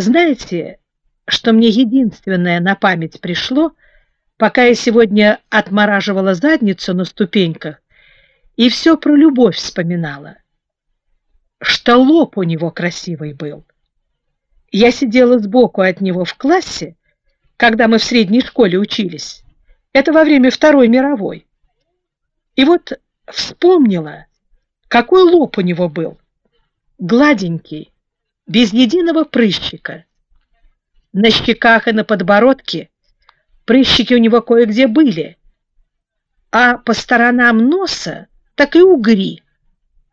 Знаете, что мне единственное на память пришло, пока я сегодня отмораживала задницу на ступеньках и все про любовь вспоминала? Что лоб у него красивый был. Я сидела сбоку от него в классе, когда мы в средней школе учились. Это во время Второй мировой. И вот вспомнила, какой лоб у него был. Гладенький, без единого прыщика. На щеках и на подбородке прыщики у него кое-где были, а по сторонам носа так и угри,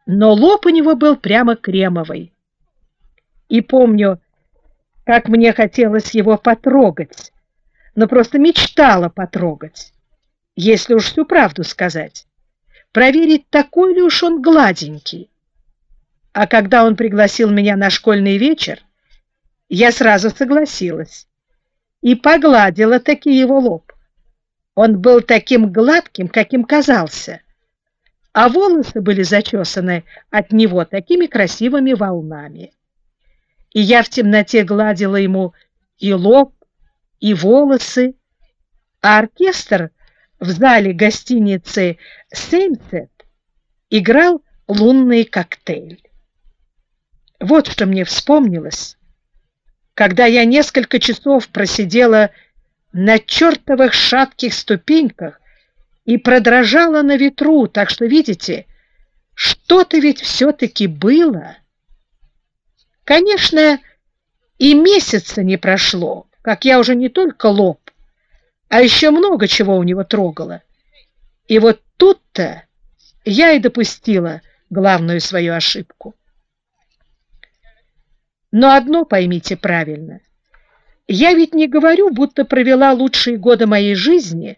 но лоб у него был прямо кремовый. И помню, как мне хотелось его потрогать, но просто мечтала потрогать, если уж всю правду сказать, проверить, такой ли уж он гладенький. А когда он пригласил меня на школьный вечер, я сразу согласилась и погладила таки его лоб. Он был таким гладким, каким казался, а волосы были зачесаны от него такими красивыми волнами. И я в темноте гладила ему и лоб, и волосы, а оркестр в зале гостиницы «Сеймсет» играл лунный коктейль. Вот что мне вспомнилось, когда я несколько часов просидела на чертовых шатких ступеньках и продрожала на ветру, так что, видите, что-то ведь все-таки было. Конечно, и месяца не прошло, как я уже не только лоб, а еще много чего у него трогала. И вот тут-то я и допустила главную свою ошибку. Но одно поймите правильно. Я ведь не говорю, будто провела лучшие годы моей жизни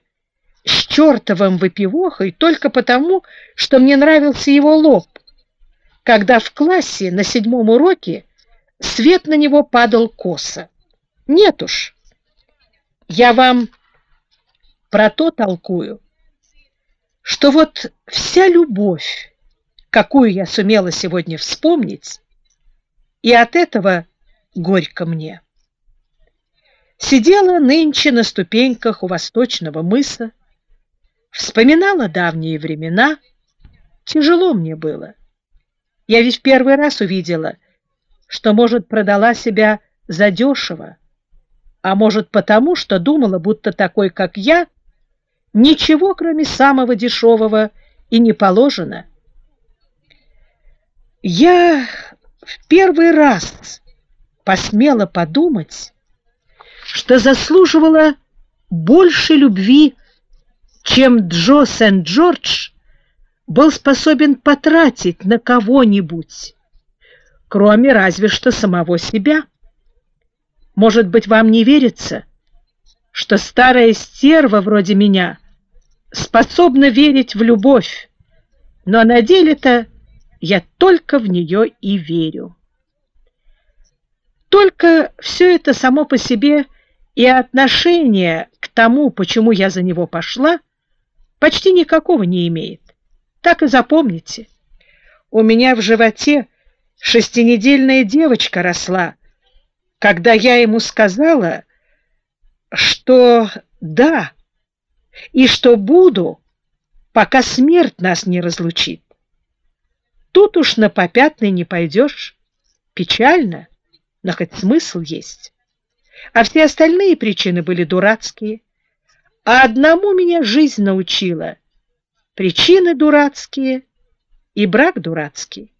с чертовым выпивохой только потому, что мне нравился его лоб, когда в классе на седьмом уроке свет на него падал косо. Нет уж. Я вам про то толкую, что вот вся любовь, какую я сумела сегодня вспомнить, и от этого горько мне. Сидела нынче на ступеньках у восточного мыса, вспоминала давние времена, тяжело мне было. Я ведь первый раз увидела, что, может, продала себя задешево, а может, потому, что думала, будто такой, как я, ничего, кроме самого дешевого, и не положено. Я в первый раз посмела подумать, что заслуживала больше любви, чем Джо Сент-Джордж был способен потратить на кого-нибудь, кроме разве что самого себя. Может быть, вам не верится, что старая стерва вроде меня способна верить в любовь, но на деле-то я только в нее и верю. Только все это само по себе и отношение к тому, почему я за него пошла, почти никакого не имеет. Так и запомните. У меня в животе шестинедельная девочка росла, когда я ему сказала, что да, и что буду, пока смерть нас не разлучит. Тут уж на попятный не пойдешь. Печально, но хоть смысл есть. А все остальные причины были дурацкие. А одному меня жизнь научила. Причины дурацкие и брак дурацкий.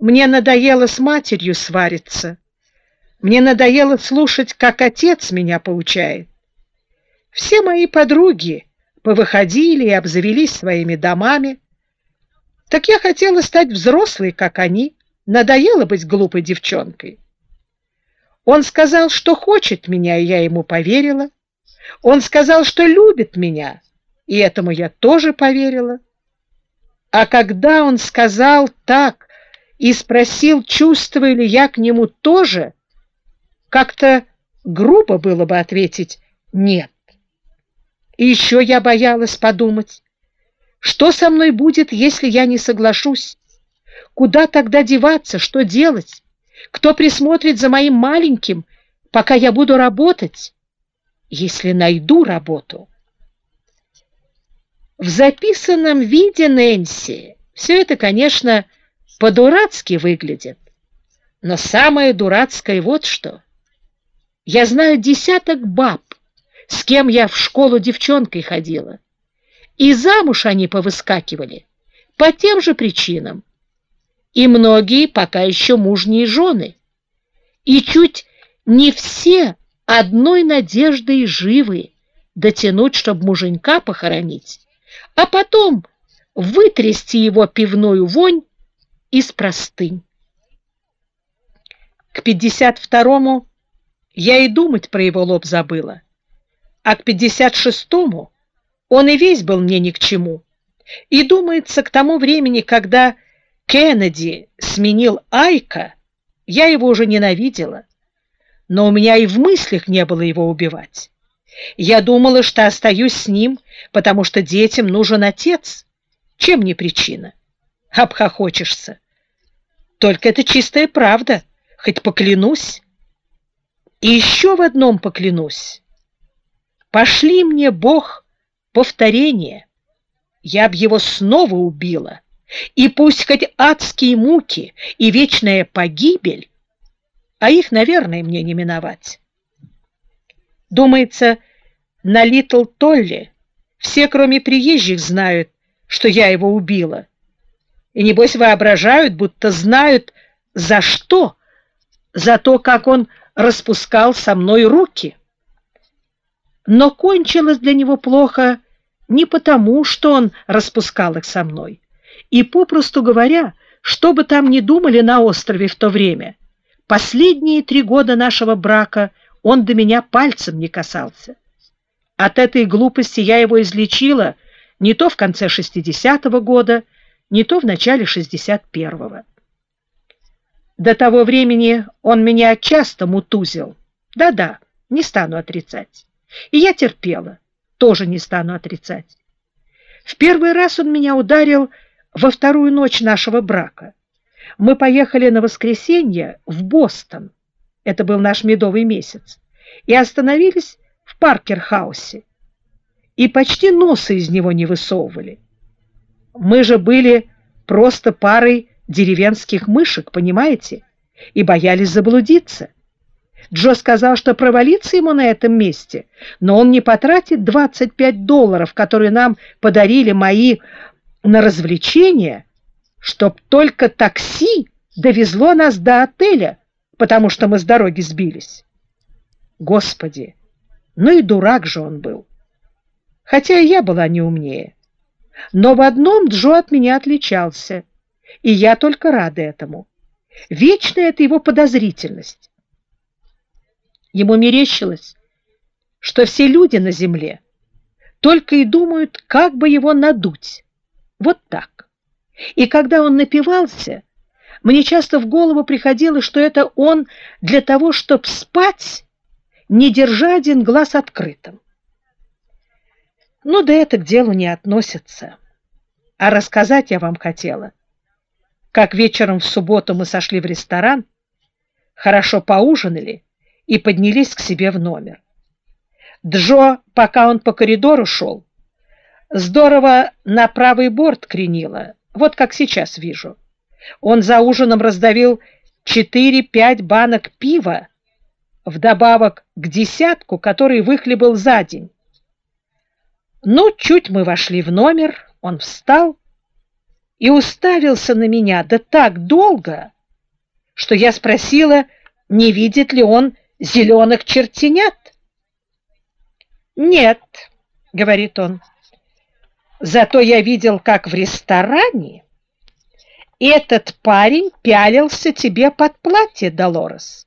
Мне надоело с матерью свариться. Мне надоело слушать, как отец меня поучает. Все мои подруги повыходили и обзавелись своими домами, так я хотела стать взрослой, как они. Надоело быть глупой девчонкой. Он сказал, что хочет меня, и я ему поверила. Он сказал, что любит меня, и этому я тоже поверила. А когда он сказал так и спросил, чувствую ли я к нему тоже, как-то грубо было бы ответить «нет». И еще я боялась подумать, что со мной будет, если я не соглашусь? Куда тогда деваться, что делать? Кто присмотрит за моим маленьким, пока я буду работать, если найду работу? В записанном виде Нэнси все это, конечно, по-дурацки выглядит. Но самое дурацкое вот что. Я знаю десяток баб, с кем я в школу девчонкой ходила. И замуж они повыскакивали по тем же причинам. И многие пока еще мужние жены. И чуть не все одной надеждой живы дотянуть, чтобы муженька похоронить, а потом вытрясти его пивную вонь из простынь. К 52-му я и думать про его лоб забыла, а к 56-му он и весь был мне ни к чему. И думается, к тому времени, когда Кеннеди сменил Айка, я его уже ненавидела, но у меня и в мыслях не было его убивать. Я думала, что остаюсь с ним, потому что детям нужен отец. Чем не причина? Обхохочешься. Только это чистая правда, хоть поклянусь. И еще в одном поклянусь. Пошли мне, Бог, повторение. Я б его снова убила. И пусть хоть адские муки и вечная погибель, а их, наверное, мне не миновать. Думается, на Литл Толли все, кроме приезжих, знают, что я его убила. И, небось, воображают, будто знают, за что, за то, как он распускал со мной руки. Но кончилось для него плохо не потому, что он распускал их со мной. И, попросту говоря, что бы там ни думали на острове в то время, последние три года нашего брака он до меня пальцем не касался. От этой глупости я его излечила не то в конце 60-го года, не то в начале 61-го. До того времени он меня часто мутузил. Да-да, не стану отрицать. И я терпела, тоже не стану отрицать. В первый раз он меня ударил во вторую ночь нашего брака. Мы поехали на воскресенье в Бостон, это был наш медовый месяц, и остановились в Паркер-хаусе, и почти носа из него не высовывали. Мы же были просто парой деревенских мышек, понимаете, и боялись заблудиться. Джо сказал, что провалиться ему на этом месте, но он не потратит 25 долларов, которые нам подарили мои на развлечения, чтоб только такси довезло нас до отеля, потому что мы с дороги сбились. Господи, ну и дурак же он был. Хотя и я была не умнее. Но в одном Джо от меня отличался, и я только рада этому. Вечная это его подозрительность. Ему мерещилось, что все люди на земле только и думают, как бы его надуть. Вот так. И когда он напивался, мне часто в голову приходило, что это он для того, чтобы спать, не держа один глаз открытым. Ну да это к делу не относится. А рассказать я вам хотела, как вечером в субботу мы сошли в ресторан, хорошо поужинали и поднялись к себе в номер. Джо, пока он по коридору шел, здорово на правый борт кренило, вот как сейчас вижу. Он за ужином раздавил 4-5 банок пива, вдобавок к десятку, который выхлебал за день. Ну, чуть мы вошли в номер, он встал и уставился на меня, да так долго, что я спросила, не видит ли он зеленых чертенят. «Нет», — говорит он, — «зато я видел, как в ресторане этот парень пялился тебе под платье, Долорес.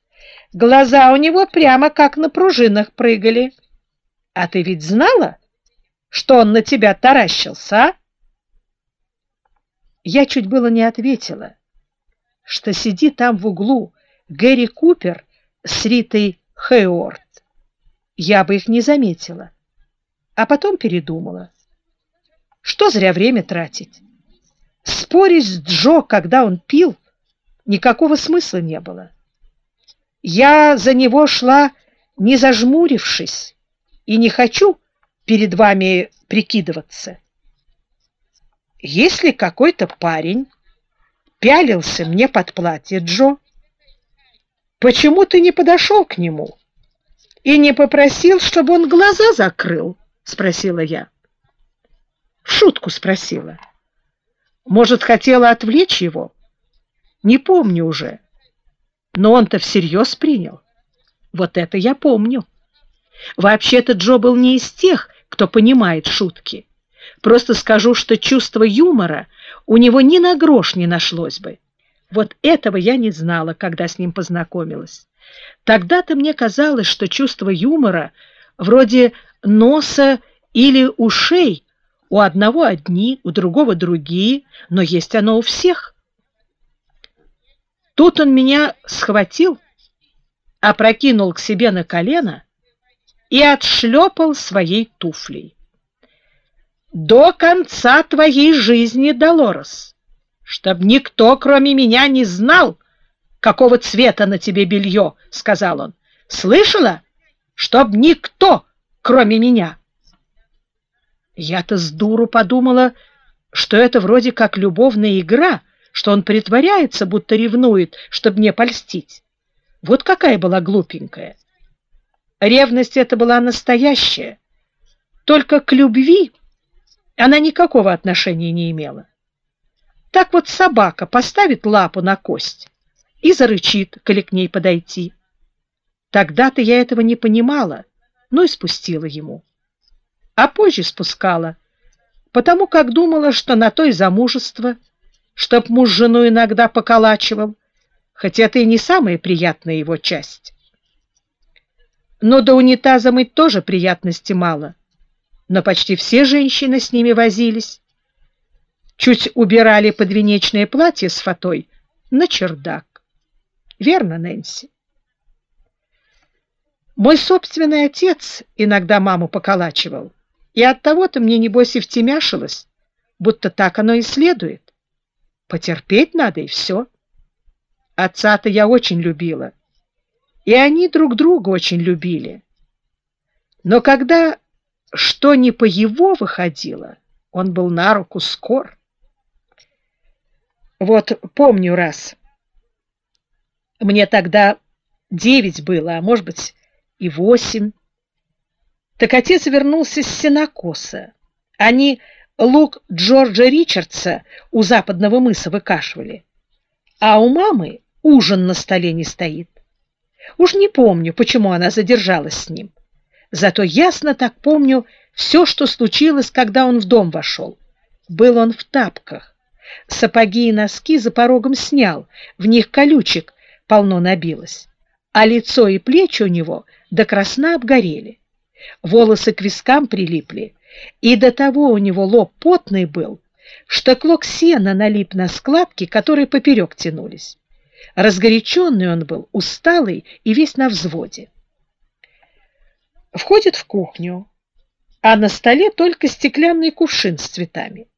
Глаза у него прямо как на пружинах прыгали. А ты ведь знала, что он на тебя таращился, а?» Я чуть было не ответила, что сиди там в углу Гэри Купер с Ритой Хейворд. Я бы их не заметила, а потом передумала. Что зря время тратить? Спорить с Джо, когда он пил, никакого смысла не было. Я за него шла, не зажмурившись, и не хочу перед вами прикидываться. Если какой-то парень пялился мне под платье, Джо, почему ты не подошел к нему и не попросил, чтобы он глаза закрыл? — спросила я. В шутку спросила. Может, хотела отвлечь его? Не помню уже. Но он-то всерьез принял. Вот это я помню. Вообще-то Джо был не из тех, кто понимает шутки. Просто скажу, что чувство юмора у него ни на грош не нашлось бы. Вот этого я не знала, когда с ним познакомилась. Тогда-то мне казалось, что чувство юмора вроде носа или ушей у одного одни, у другого другие, но есть оно у всех. Тут он меня схватил, опрокинул к себе на колено и отшлепал своей туфлей. «До конца твоей жизни, Долорес, чтоб никто, кроме меня, не знал, какого цвета на тебе белье», — сказал он. «Слышала? Чтоб никто, кроме меня». Я-то с дуру подумала, что это вроде как любовная игра, что он притворяется, будто ревнует, чтобы мне польстить. Вот какая была глупенькая. Ревность эта была настоящая, только к любви она никакого отношения не имела. Так вот собака поставит лапу на кость и зарычит, коли к ней подойти. Тогда-то я этого не понимала, но и спустила ему а позже спускала, потому как думала, что на то и замужество, чтоб муж жену иногда поколачивал, хотя это и не самая приятная его часть. Но до унитаза мыть тоже приятности мало, но почти все женщины с ними возились. Чуть убирали подвенечное платье с фатой на чердак. Верно, Нэнси? Мой собственный отец иногда маму поколачивал. И от того-то мне, небось, и втемяшилось, будто так оно и следует. Потерпеть надо, и все. Отца-то я очень любила, и они друг друга очень любили. Но когда что не по его выходило, он был на руку скор. Вот помню раз, мне тогда девять было, а может быть и восемь, так отец вернулся с сенокоса. Они лук Джорджа Ричардса у западного мыса выкашивали. А у мамы ужин на столе не стоит. Уж не помню, почему она задержалась с ним. Зато ясно так помню все, что случилось, когда он в дом вошел. Был он в тапках. Сапоги и носки за порогом снял, в них колючек полно набилось, а лицо и плечи у него до красна обгорели волосы к вискам прилипли, и до того у него лоб потный был, что клок сена налип на складки, которые поперек тянулись. Разгоряченный он был, усталый и весь на взводе. Входит в кухню, а на столе только стеклянный кувшин с цветами.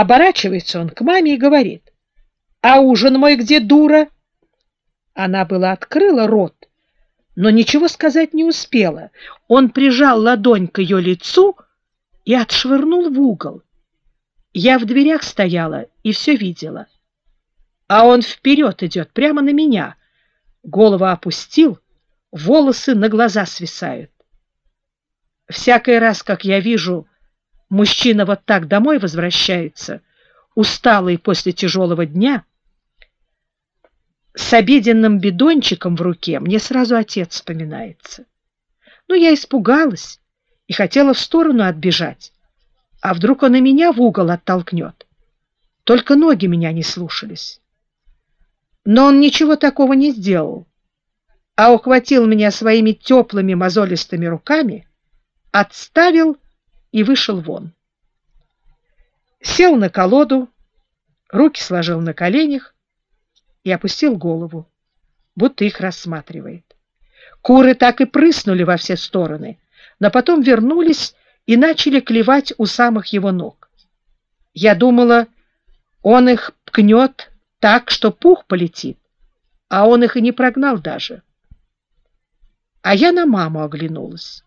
Оборачивается он к маме и говорит, «А ужин мой где, дура?» Она была открыла рот, но ничего сказать не успела. Он прижал ладонь к ее лицу и отшвырнул в угол. Я в дверях стояла и все видела. А он вперед идет, прямо на меня. Голову опустил, волосы на глаза свисают. Всякий раз, как я вижу, мужчина вот так домой возвращается, усталый после тяжелого дня, с обеденным бидончиком в руке мне сразу отец вспоминается. Но я испугалась и хотела в сторону отбежать. А вдруг он и меня в угол оттолкнет? Только ноги меня не слушались. Но он ничего такого не сделал, а ухватил меня своими теплыми мозолистыми руками, отставил и вышел вон. Сел на колоду, руки сложил на коленях и опустил голову, будто их рассматривает. Куры так и прыснули во все стороны, но потом вернулись и начали клевать у самых его ног. Я думала, он их пкнет так, что пух полетит. а он их и не прогнал даже. А я на маму оглянулась.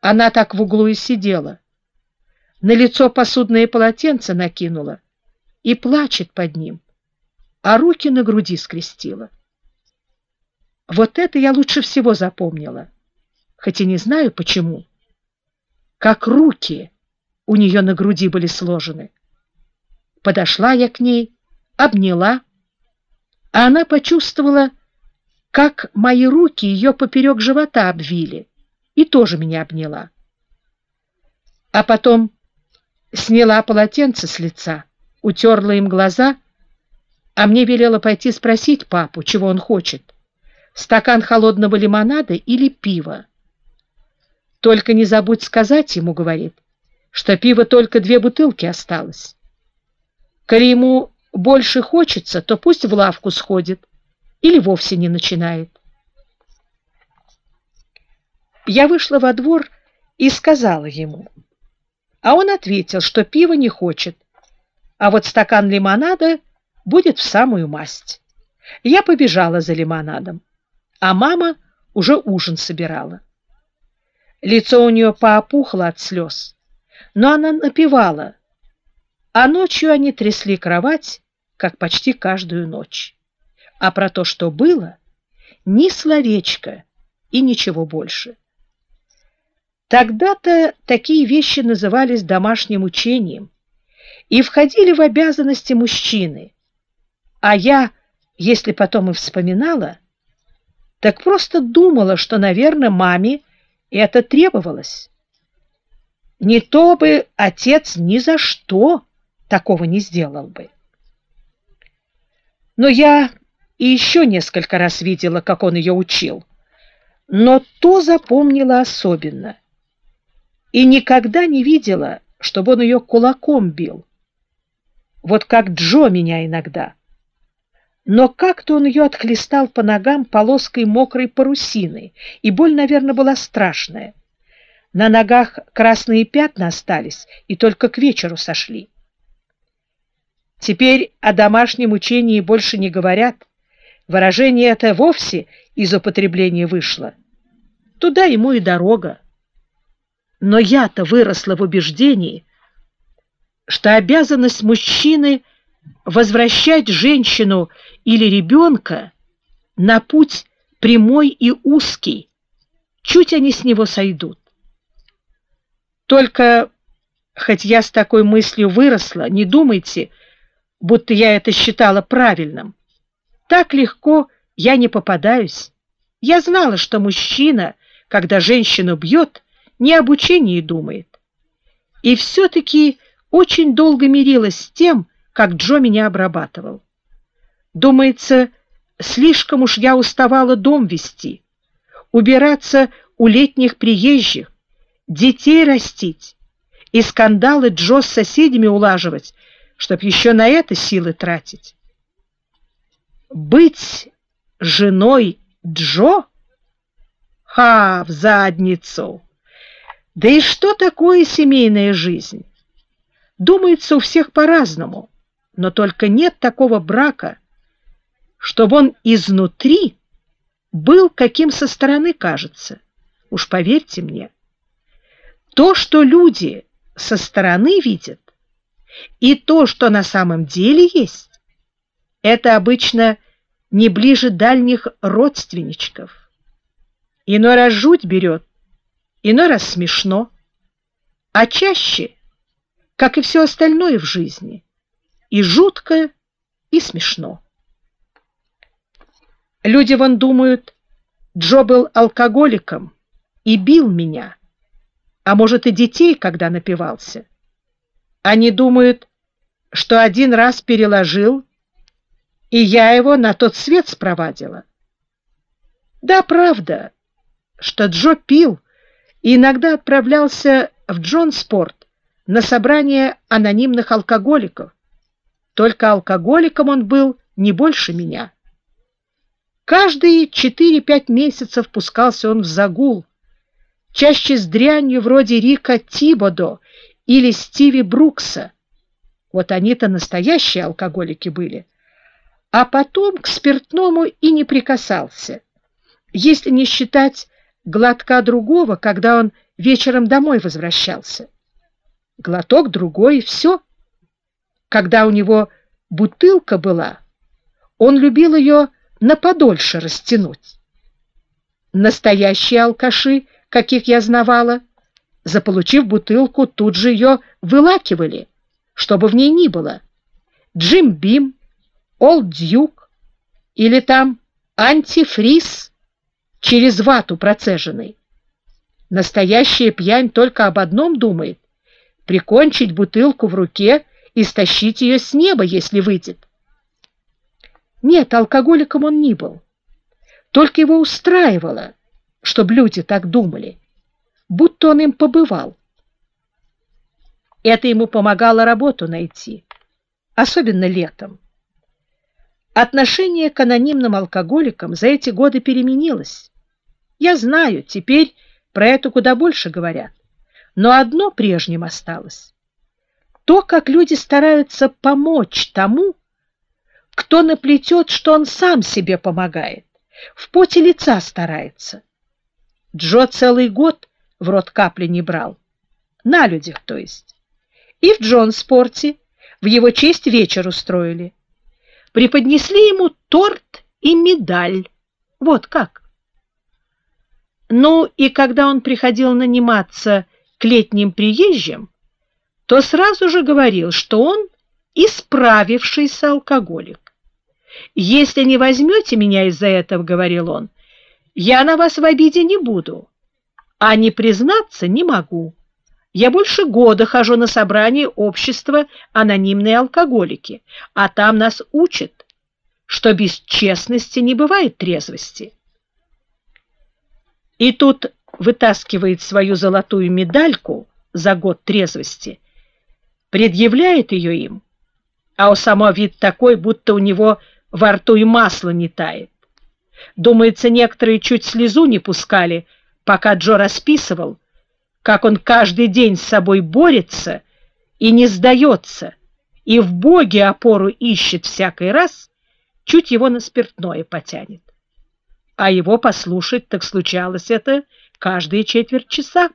Она так в углу и сидела. На лицо посудное полотенце накинула и плачет под ним, а руки на груди скрестила. Вот это я лучше всего запомнила, хоть и не знаю почему. Как руки у нее на груди были сложены. Подошла я к ней, обняла, а она почувствовала, как мои руки ее поперек живота обвили, и тоже меня обняла. А потом сняла полотенце с лица, утерла им глаза, а мне велела пойти спросить папу, чего он хочет, стакан холодного лимонада или пива. Только не забудь сказать ему, говорит, что пива только две бутылки осталось. Коли ему больше хочется, то пусть в лавку сходит или вовсе не начинает. Я вышла во двор и сказала ему, а он ответил, что пива не хочет, а вот стакан лимонада будет в самую масть. Я побежала за лимонадом, а мама уже ужин собирала. Лицо у нее поопухло от слез, но она напевала, а ночью они трясли кровать, как почти каждую ночь. А про то, что было, ни словечко и ничего больше. Тогда-то такие вещи назывались домашним учением и входили в обязанности мужчины. А я, если потом и вспоминала, так просто думала, что, наверное, маме это требовалось. Не то бы отец ни за что такого не сделал бы. Но я и еще несколько раз видела, как он ее учил, но то запомнила особенно. И никогда не видела, чтобы он ее кулаком бил. Вот как Джо меня иногда. Но как-то он ее отхлестал по ногам полоской мокрой парусины, и боль, наверное, была страшная. На ногах красные пятна остались и только к вечеру сошли. Теперь о домашнем учении больше не говорят. Выражение это вовсе из употребления вышло. Туда ему и дорога. Но я-то выросла в убеждении, что обязанность мужчины возвращать женщину или ребенка на путь прямой и узкий, чуть они с него сойдут. Только, хоть я с такой мыслью выросла, не думайте, будто я это считала правильным. Так легко я не попадаюсь. Я знала, что мужчина, когда женщину бьет, не об учении думает. И все-таки очень долго мирилась с тем, как Джо меня обрабатывал. Думается, слишком уж я уставала дом вести, убираться у летних приезжих, детей растить и скандалы Джо с соседями улаживать, чтоб еще на это силы тратить. Быть женой Джо? Ха, в задницу! Да и что такое семейная жизнь? Думается, у всех по-разному, но только нет такого брака, чтобы он изнутри был, каким со стороны кажется. Уж поверьте мне. То, что люди со стороны видят, и то, что на самом деле есть, это обычно не ближе дальних родственничков. Иной раз жуть берет, иной раз смешно, а чаще, как и все остальное в жизни, и жутко, и смешно. Люди вон думают, Джо был алкоголиком и бил меня, а может и детей, когда напивался. Они думают, что один раз переложил, и я его на тот свет спровадила. Да, правда, что Джо пил и иногда отправлялся в Джонспорт на собрание анонимных алкоголиков. Только алкоголиком он был не больше меня. Каждые 4-5 месяцев пускался он в загул, чаще с дрянью вроде Рика Тибодо или Стиви Брукса. Вот они-то настоящие алкоголики были. а потом к спиртному и не прикасался, если не считать глотка другого, когда он вечером домой возвращался. Глоток другой — все. Когда у него бутылка была, он любил ее на подольше растянуть. Настоящие алкаши, каких я знавала, заполучив бутылку, тут же ее вылакивали, чтобы в ней ни было. Джим Бим, Олд Дьюк или там антифриз через вату процеженный. Настоящая пьянь только об одном думает — прикончить бутылку в руке и стащить ее с неба, если выйдет. Нет, алкоголиком он не был. Только его устраивало, чтобы люди так думали, будто он им побывал. Это ему помогало работу найти, особенно летом. Отношение к анонимным алкоголикам за эти годы переменилось. Я знаю, теперь про это куда больше говорят. Но одно прежним осталось. То, как люди стараются помочь тому, кто наплетет, что он сам себе помогает, в поте лица старается. Джо целый год в рот капли не брал. На людях, то есть. И в Джонспорте в его честь вечер устроили. Преподнесли ему торт и медаль. Вот как. Ну, и когда он приходил наниматься к летним приезжим, то сразу же говорил, что он исправившийся алкоголик. «Если не возьмете меня из-за этого, — говорил он, — я на вас в обиде не буду, а не признаться не могу. Я больше года хожу на собрание общества анонимные алкоголики, а там нас учат, что без честности не бывает трезвости». И тут вытаскивает свою золотую медальку за год трезвости, предъявляет ее им, а у самого вид такой, будто у него во рту и масло не тает. Думается, некоторые чуть слезу не пускали, пока Джо расписывал, как он каждый день с собой борется и не сдается, и в Боге опору ищет всякий раз, чуть его на спиртное потянет а его послушать, так случалось это каждые четверть часа.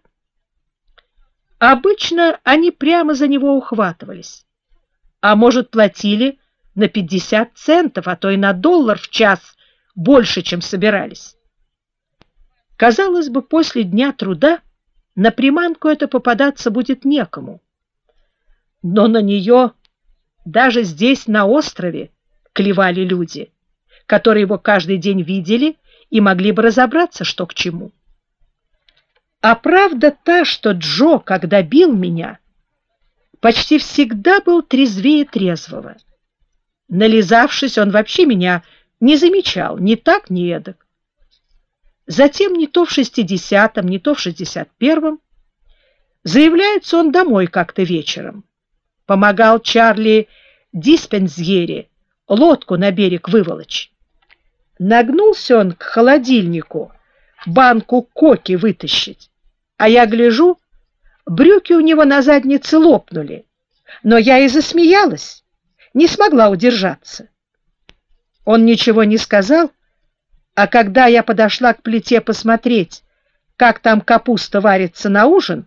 Обычно они прямо за него ухватывались, а может, платили на 50 центов, а то и на доллар в час больше, чем собирались. Казалось бы, после дня труда на приманку это попадаться будет некому. Но на нее даже здесь, на острове, клевали люди, которые его каждый день видели и могли бы разобраться, что к чему. А правда та, что Джо, когда бил меня, почти всегда был трезвее трезвого. Нализавшись, он вообще меня не замечал, ни так, ни эдак. Затем не то в шестидесятом, не то в шестьдесят первом заявляется он домой как-то вечером. Помогал Чарли Диспензьере лодку на берег выволочь. Нагнулся он к холодильнику, банку коки вытащить, а я гляжу, брюки у него на заднице лопнули, но я и засмеялась, не смогла удержаться. Он ничего не сказал, а когда я подошла к плите посмотреть, как там капуста варится на ужин,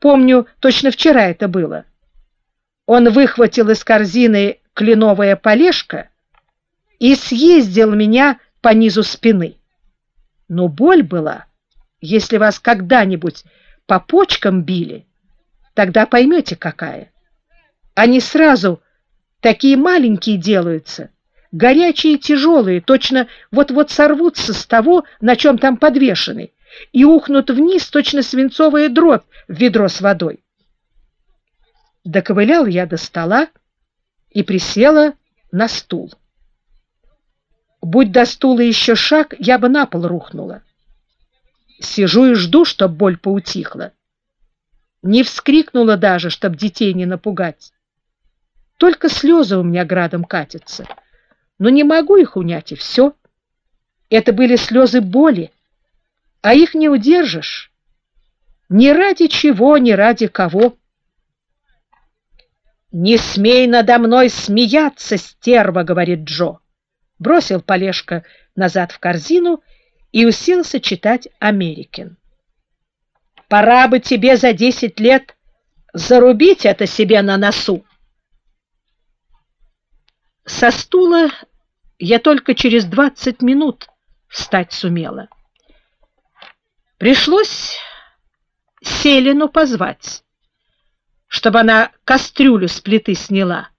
помню, точно вчера это было, он выхватил из корзины кленовая полежка и съездил меня по низу спины. Но боль была, если вас когда-нибудь по почкам били, тогда поймете, какая. Они сразу такие маленькие делаются, горячие и тяжелые, точно вот-вот сорвутся с того, на чем там подвешены, и ухнут вниз, точно свинцовая дробь в ведро с водой. Доковылял я до стола и присела на стул. Будь до стула еще шаг, я бы на пол рухнула. Сижу и жду, чтоб боль поутихла. Не вскрикнула даже, чтоб детей не напугать. Только слезы у меня градом катятся. Но не могу их унять, и все. Это были слезы боли, а их не удержишь. Ни ради чего, ни ради кого. «Не смей надо мной смеяться, стерва!» — говорит Джо. бросил полежка назад в корзину и уселся читать «Америкин». «Пора бы тебе за десять лет зарубить это себе на носу!» Со стула я только через двадцать минут встать сумела. Пришлось Селину позвать, чтобы она кастрюлю с плиты сняла.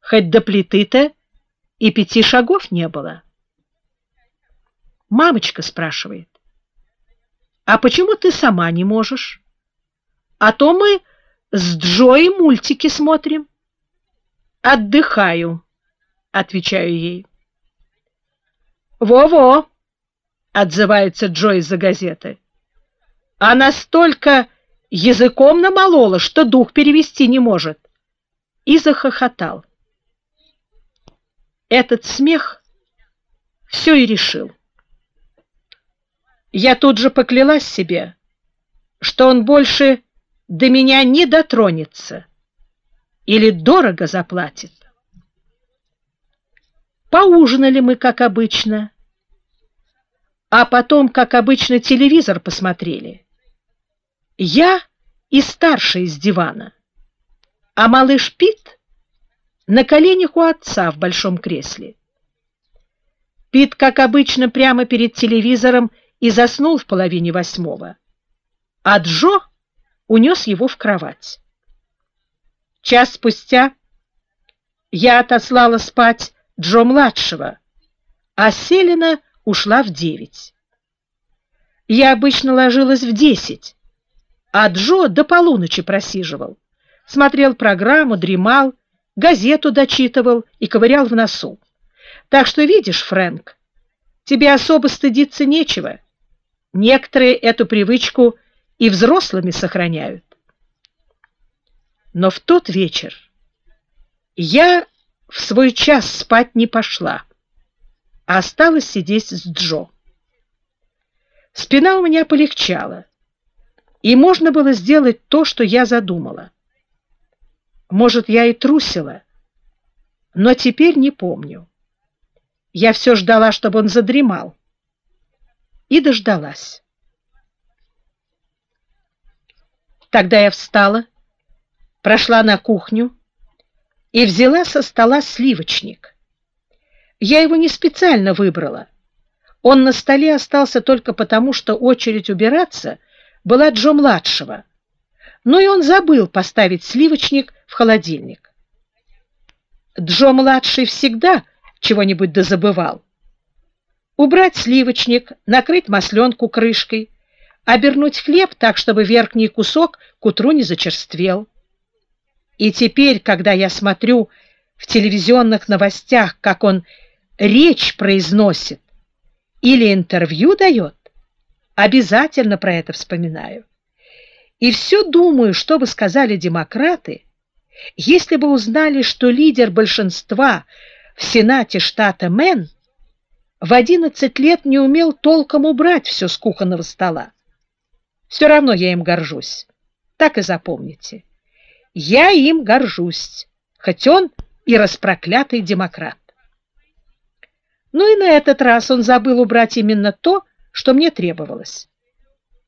Хоть до плиты-то и пяти шагов не было. Мамочка спрашивает, а почему ты сама не можешь? А то мы с Джоей мультики смотрим. Отдыхаю, отвечаю ей. Во-во, отзывается Джо из-за газеты. Она столько языком намолола, что дух перевести не может. И захохотал. Этот смех все и решил. Я тут же поклялась себе, что он больше до меня не дотронется или дорого заплатит. Поужинали мы, как обычно, а потом, как обычно, телевизор посмотрели. Я и старший из дивана, а малыш Пит на коленях у отца в большом кресле. Пит, как обычно, прямо перед телевизором и заснул в половине восьмого, а Джо унес его в кровать. Час спустя я отослала спать Джо-младшего, а Селина ушла в девять. Я обычно ложилась в десять, а Джо до полуночи просиживал, смотрел программу, дремал, газету дочитывал и ковырял в носу. Так что, видишь, Фрэнк, тебе особо стыдиться нечего. Некоторые эту привычку и взрослыми сохраняют. Но в тот вечер я в свой час спать не пошла, а осталась сидеть с Джо. Спина у меня полегчала, и можно было сделать то, что я задумала. Может, я и трусила, но теперь не помню. Я все ждала, чтобы он задремал, и дождалась. Тогда я встала, прошла на кухню и взяла со стола сливочник. Я его не специально выбрала. Он на столе остался только потому, что очередь убираться была Джо-младшего. Но и он забыл поставить сливочник в холодильник. Джо-младший всегда чего-нибудь дозабывал. Убрать сливочник, накрыть масленку крышкой, обернуть хлеб так, чтобы верхний кусок к утру не зачерствел. И теперь, когда я смотрю в телевизионных новостях, как он речь произносит или интервью дает, обязательно про это вспоминаю. И все думаю, что бы сказали демократы, если бы узнали, что лидер большинства в Сенате штата Мэн в 11 лет не умел толком убрать все с кухонного стола. Все равно я им горжусь. Так и запомните. Я им горжусь, хоть он и распроклятый демократ. Ну и на этот раз он забыл убрать именно то, что мне требовалось.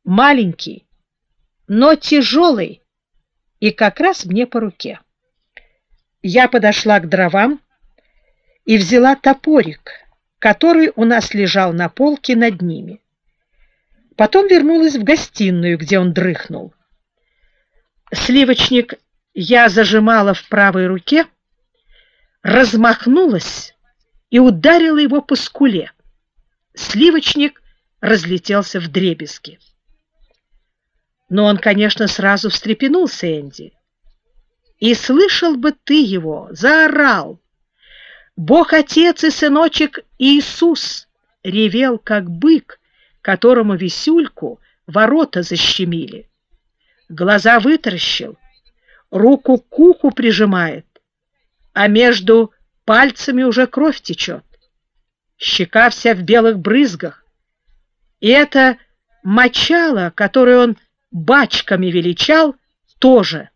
Маленький, но тяжелый и как раз мне по руке. Я подошла к дровам и взяла топорик, который у нас лежал на полке над ними. Потом вернулась в гостиную, где он дрыхнул. Сливочник я зажимала в правой руке, размахнулась и ударила его по скуле. Сливочник разлетелся в дребезги. Но он, конечно, сразу встрепенулся, Энди. И слышал бы ты его, заорал. Бог-Отец и Сыночек Иисус ревел, как бык, которому висюльку ворота защемили. Глаза вытаращил, руку к уху прижимает, а между пальцами уже кровь течет. Щека вся в белых брызгах. И это мочало, которое он бачками величал, тоже